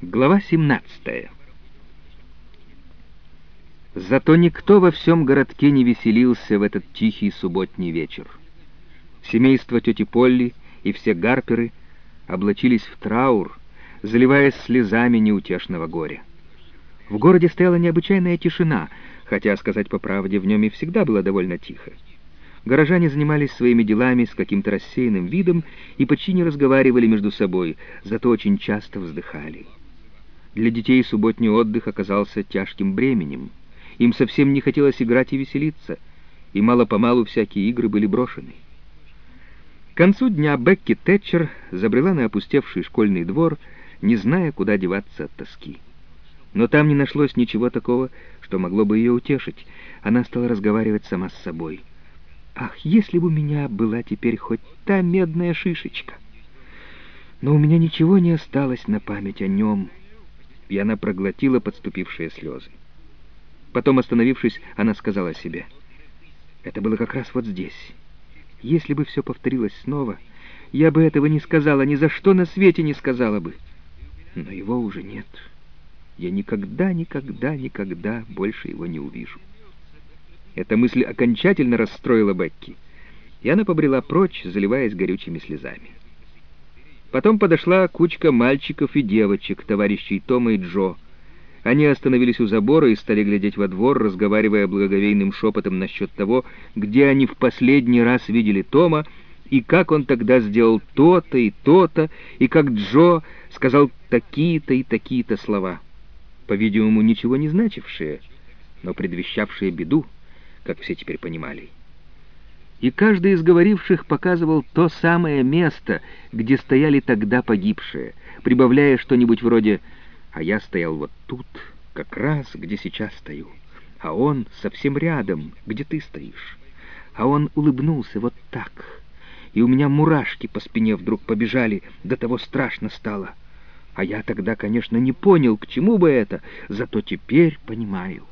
Глава 17 Зато никто во всем городке не веселился в этот тихий субботний вечер. Семейство тети Полли и все гарперы облачились в траур, заливаясь слезами неутешного горя. В городе стояла необычайная тишина, хотя, сказать по правде, в нем и всегда было довольно тихо. Горожане занимались своими делами с каким-то рассеянным видом и почти не разговаривали между собой, зато очень часто вздыхали. Для детей субботний отдых оказался тяжким бременем. Им совсем не хотелось играть и веселиться, и мало-помалу всякие игры были брошены. К концу дня Бекки Тэтчер забрела на опустевший школьный двор, не зная, куда деваться от тоски. Но там не нашлось ничего такого, что могло бы ее утешить. Она стала разговаривать сама с собой. «Ах, если бы у меня была теперь хоть та медная шишечка!» Но у меня ничего не осталось на память о нем, и она проглотила подступившие слезы. Потом, остановившись, она сказала себе, «Это было как раз вот здесь. Если бы все повторилось снова, я бы этого не сказала, ни за что на свете не сказала бы. Но его уже нет. Я никогда, никогда, никогда больше его не увижу». Эта мысль окончательно расстроила Бекки, и она побрела прочь, заливаясь горючими слезами. Потом подошла кучка мальчиков и девочек, товарищей Тома и Джо. Они остановились у забора и стали глядеть во двор, разговаривая благоговейным шепотом насчет того, где они в последний раз видели Тома, и как он тогда сделал то-то и то-то, и как Джо сказал такие-то и такие-то слова. По-видимому, ничего не значившие, но предвещавшие беду, как все теперь понимали и каждый из говоривших показывал то самое место, где стояли тогда погибшие, прибавляя что-нибудь вроде «А я стоял вот тут, как раз, где сейчас стою, а он совсем рядом, где ты стоишь, а он улыбнулся вот так, и у меня мурашки по спине вдруг побежали, до того страшно стало». А я тогда, конечно, не понял, к чему бы это, зато теперь понимаю.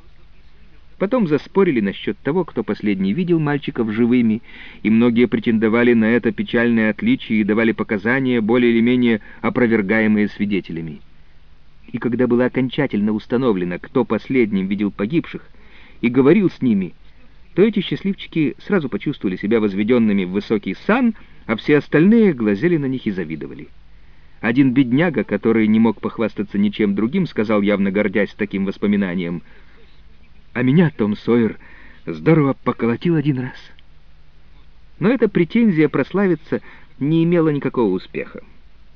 Потом заспорили насчет того, кто последний видел мальчиков живыми, и многие претендовали на это печальное отличие и давали показания, более или менее опровергаемые свидетелями. И когда было окончательно установлено, кто последним видел погибших, и говорил с ними, то эти счастливчики сразу почувствовали себя возведенными в высокий сан, а все остальные глазели на них и завидовали. Один бедняга, который не мог похвастаться ничем другим, сказал, явно гордясь таким воспоминанием — а меня Том Сойер здорово поколотил один раз. Но эта претензия прославиться не имела никакого успеха.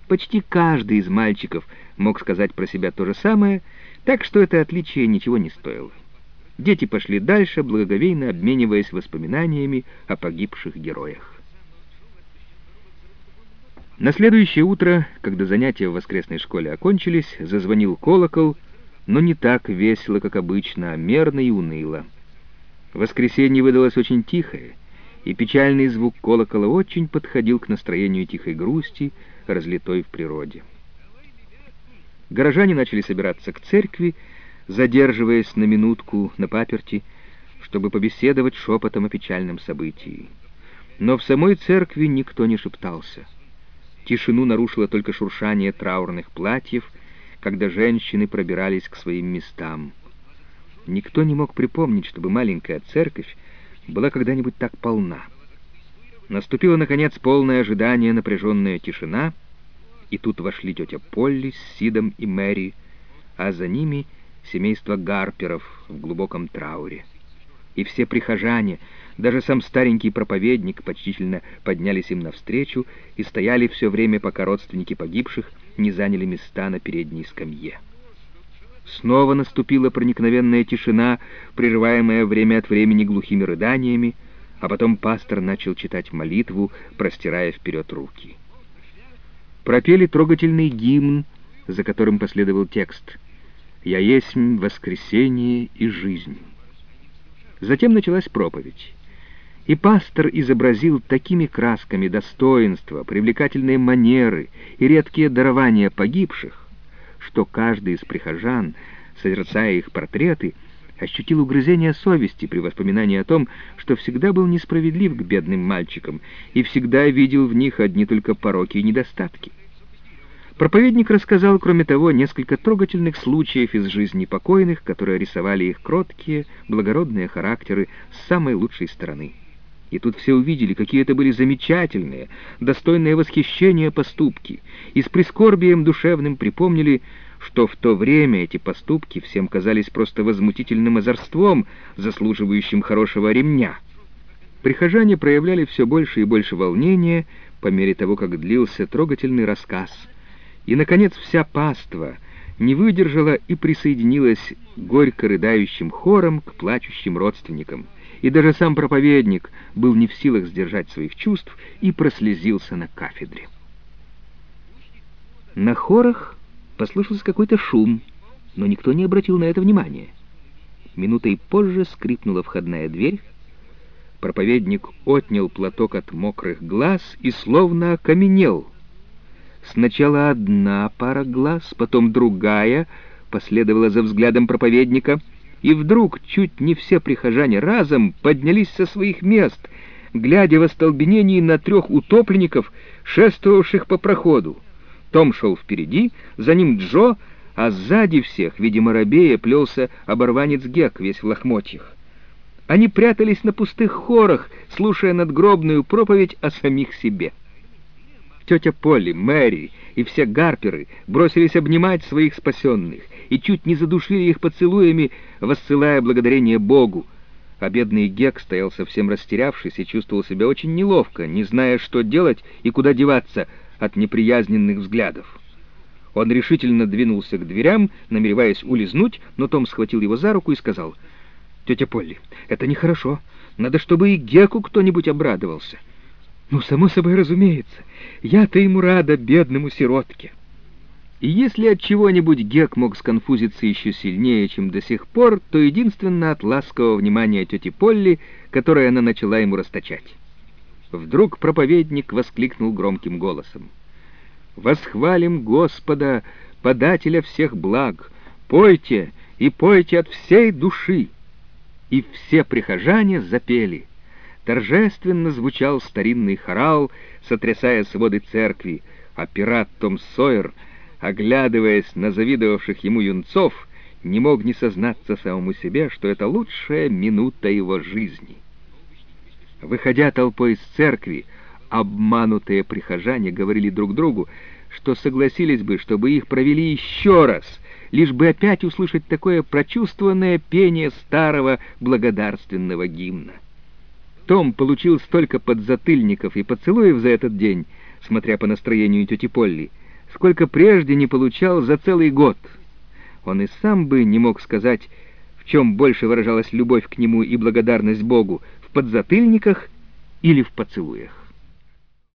Почти каждый из мальчиков мог сказать про себя то же самое, так что это отличие ничего не стоило. Дети пошли дальше, благоговейно обмениваясь воспоминаниями о погибших героях. На следующее утро, когда занятия в воскресной школе окончились, зазвонил колокол — но не так весело, как обычно, а мерно и уныло. Воскресенье выдалось очень тихое, и печальный звук колокола очень подходил к настроению тихой грусти, разлитой в природе. Горожане начали собираться к церкви, задерживаясь на минутку на паперти, чтобы побеседовать шепотом о печальном событии. Но в самой церкви никто не шептался. Тишину нарушило только шуршание траурных платьев — когда женщины пробирались к своим местам. Никто не мог припомнить, чтобы маленькая церковь была когда-нибудь так полна. Наступило, наконец, полное ожидание, напряженная тишина, и тут вошли тетя Полли с Сидом и Мэри, а за ними семейство Гарперов в глубоком трауре. И все прихожане, даже сам старенький проповедник, почтительно поднялись им навстречу и стояли все время, пока родственники погибших не заняли места на передней скамье. Снова наступила проникновенная тишина, прерываемая время от времени глухими рыданиями, а потом пастор начал читать молитву, простирая вперед руки. Пропели трогательный гимн, за которым последовал текст «Я есть воскресение и жизнь». Затем началась проповедь. И пастор изобразил такими красками достоинства, привлекательные манеры и редкие дарования погибших, что каждый из прихожан, созерцая их портреты, ощутил угрызение совести при воспоминании о том, что всегда был несправедлив к бедным мальчикам и всегда видел в них одни только пороки и недостатки. Проповедник рассказал, кроме того, несколько трогательных случаев из жизни покойных, которые рисовали их кроткие, благородные характеры с самой лучшей стороны. И тут все увидели, какие это были замечательные, достойные восхищения поступки, и с прискорбием душевным припомнили, что в то время эти поступки всем казались просто возмутительным озорством, заслуживающим хорошего ремня. Прихожане проявляли все больше и больше волнения по мере того, как длился трогательный рассказ — и, наконец, вся паства не выдержала и присоединилась горько рыдающим хором к плачущим родственникам. И даже сам проповедник был не в силах сдержать своих чувств и прослезился на кафедре. На хорах послышался какой-то шум, но никто не обратил на это внимания. Минутой позже скрипнула входная дверь, проповедник отнял платок от мокрых глаз и словно окаменел — Сначала одна пара глаз, потом другая последовала за взглядом проповедника, и вдруг чуть не все прихожане разом поднялись со своих мест, глядя в остолбенении на трех утопленников, шествовавших по проходу. Том шел впереди, за ним Джо, а сзади всех, видимо, рабея, плелся оборванец Гек, весь в лохмотьях. Они прятались на пустых хорах, слушая надгробную проповедь о самих себе. Тетя Полли, Мэри и все гарперы бросились обнимать своих спасенных и чуть не задушили их поцелуями, воссылая благодарение Богу. А бедный Гек стоял совсем растерявшись и чувствовал себя очень неловко, не зная, что делать и куда деваться от неприязненных взглядов. Он решительно двинулся к дверям, намереваясь улизнуть, но Том схватил его за руку и сказал, «Тетя Полли, это нехорошо. Надо, чтобы и Геку кто-нибудь обрадовался». Ну, само собой разумеется. Я-то ему рада, бедному сиротке. И если от чего-нибудь Гек мог сконфузиться еще сильнее, чем до сих пор, то единственно от ласкового внимания тети Полли, которое она начала ему расточать. Вдруг проповедник воскликнул громким голосом. «Восхвалим Господа, подателя всех благ! Пойте и пойте от всей души!» И все прихожане запели — торжественно звучал старинный хорал, сотрясая своды церкви, а пират Том Сойер, оглядываясь на завидовавших ему юнцов, не мог не сознаться самому себе, что это лучшая минута его жизни. Выходя толпой из церкви, обманутые прихожане говорили друг другу, что согласились бы, чтобы их провели еще раз, лишь бы опять услышать такое прочувствованное пение старого благодарственного гимна. Том получил столько подзатыльников и поцелуев за этот день, смотря по настроению тети Полли, сколько прежде не получал за целый год. Он и сам бы не мог сказать, в чем больше выражалась любовь к нему и благодарность Богу, в подзатыльниках или в поцелуях.